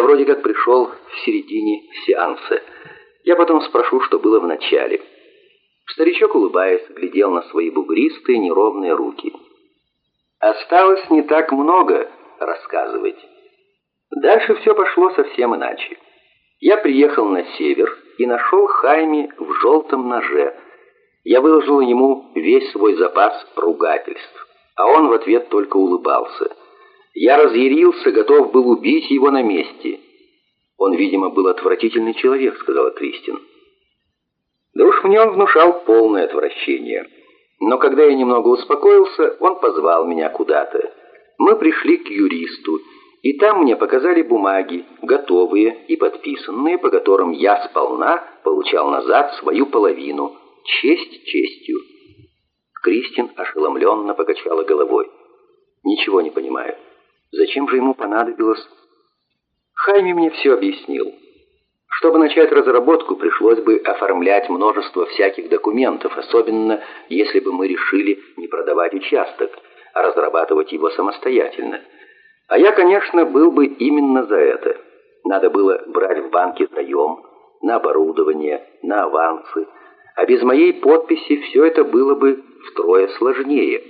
Я вроде как пришел в середине сеанса. Я потом спрошу, что было в начале. Старичок, улыбаясь, глядел на свои бугристые неровные руки. Осталось не так много рассказывать. Дальше все пошло совсем иначе. Я приехал на север и нашел Хайми в желтом ноже. Я выложил ему весь свой запас ругательств, а он в ответ только улыбался. Я разъярился, готов был убить его на месте. «Он, видимо, был отвратительный человек», — сказала Кристин. Да уж мне он внушал полное отвращение. Но когда я немного успокоился, он позвал меня куда-то. Мы пришли к юристу, и там мне показали бумаги, готовые и подписанные, по которым я сполна получал назад свою половину. Честь честью. Кристин ошеломленно покачала головой. «Ничего не понимаю. Зачем же ему понадобилось...» Хайми мне все объяснил. Чтобы начать разработку, пришлось бы оформлять множество всяких документов, особенно если бы мы решили не продавать участок, а разрабатывать его самостоятельно. А я, конечно, был бы именно за это. Надо было брать в банке заем, на оборудование, на авансы. А без моей подписи все это было бы втрое сложнее.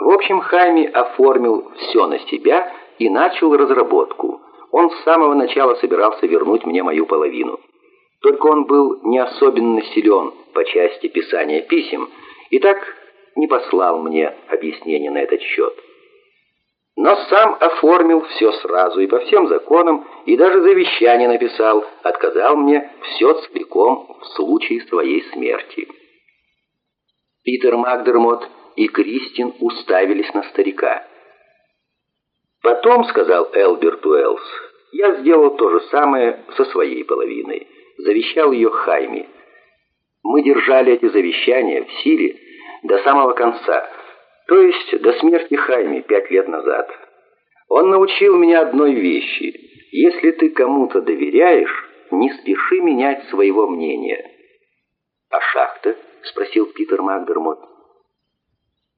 В общем, Хайми оформил все на себя и начал разработку. Он с самого начала собирался вернуть мне мою половину. Только он был не особенно силен по части писания писем, и так не послал мне объяснения на этот счет но сам оформил все сразу и по всем законам, и даже завещание написал, отказал мне все целиком в случае своей смерти. Питер Макдермот и Кристин уставились на старика. «Потом, — сказал Элберт Уэллс, — я сделал то же самое со своей половиной, завещал ее Хайме. Мы держали эти завещания в силе до самого конца — то есть до смерти Хайми пять лет назад. Он научил меня одной вещи. Если ты кому-то доверяешь, не спеши менять своего мнения. «А шахта?» — спросил Питер Макдермот.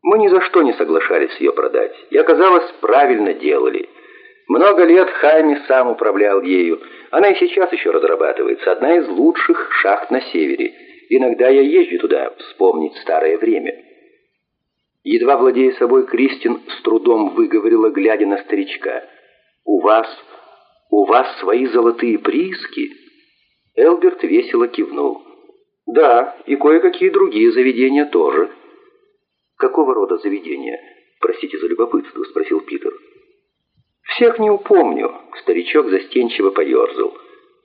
Мы ни за что не соглашались ее продать. И оказалось, правильно делали. Много лет Хайми сам управлял ею. Она и сейчас еще разрабатывается. Одна из лучших шахт на севере. Иногда я езжу туда вспомнить старое время. Едва владея собой, Кристин с трудом выговорила, глядя на старичка. «У вас... у вас свои золотые прииски?» Элберт весело кивнул. «Да, и кое-какие другие заведения тоже». «Какого рода заведения?» «Простите за любопытство», — спросил Питер. «Всех не упомню», — старичок застенчиво поерзал.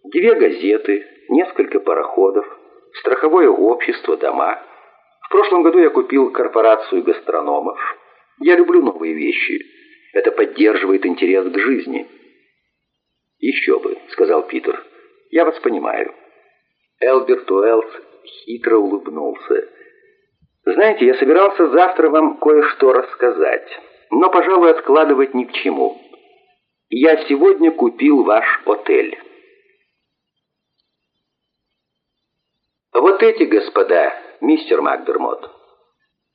«Две газеты, несколько пароходов, страховое общество, дома». В прошлом году я купил корпорацию гастрономов. Я люблю новые вещи. Это поддерживает интерес к жизни. «Еще бы», — сказал Питер. «Я вас понимаю». Элберт Уэллс хитро улыбнулся. «Знаете, я собирался завтра вам кое-что рассказать, но, пожалуй, откладывать ни к чему. Я сегодня купил ваш отель». «Вот эти господа мистер Макдермот».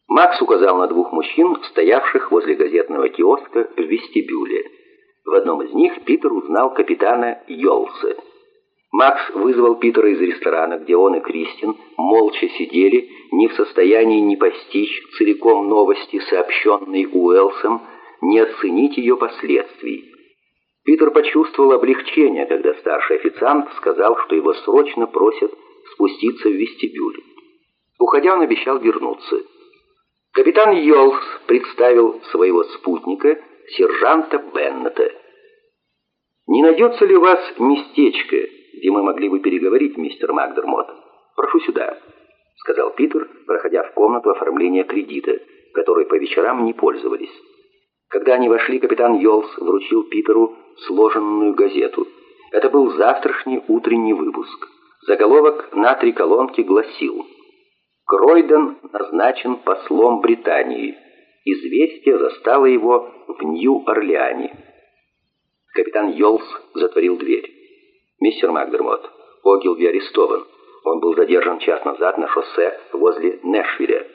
Макс указал на двух мужчин, стоявших возле газетного киоска в вестибюле. В одном из них Питер узнал капитана Йолса. Макс вызвал Питера из ресторана, где он и Кристин молча сидели, не в состоянии ни постичь целиком новости, сообщенной Уэлсом, не оценить ее последствий. Питер почувствовал облегчение, когда старший официант сказал, что его срочно просят спуститься в вестибюль. Уходя, он обещал вернуться. Капитан Йолс представил своего спутника, сержанта Беннета. «Не найдется ли у вас местечко, где мы могли бы переговорить, мистер Макдермот? Прошу сюда», — сказал Питер, проходя в комнату оформления кредита, которой по вечерам не пользовались. Когда они вошли, капитан Йолс вручил Питеру сложенную газету. Это был завтрашний утренний выпуск. Заголовок на три колонки гласил Кройден назначен послом Британии. Известие застало его в Нью-Орлеане. Капитан Йолс затворил дверь. «Мистер Макдермот, Огилви арестован. Он был задержан час назад на шоссе возле Нэшвилля.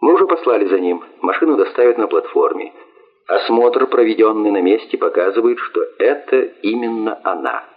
Мы уже послали за ним. Машину доставят на платформе. Осмотр, проведенный на месте, показывает, что это именно она.